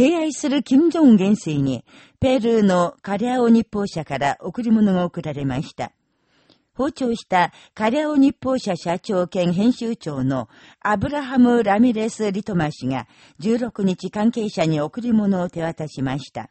敬愛する金正恩元帥に、ペルーのカリアオ日報社から贈り物が贈られました。包丁したカリアオ日報社社長兼編集長のアブラハム・ラミレス・リトマ氏が16日関係者に贈り物を手渡しました。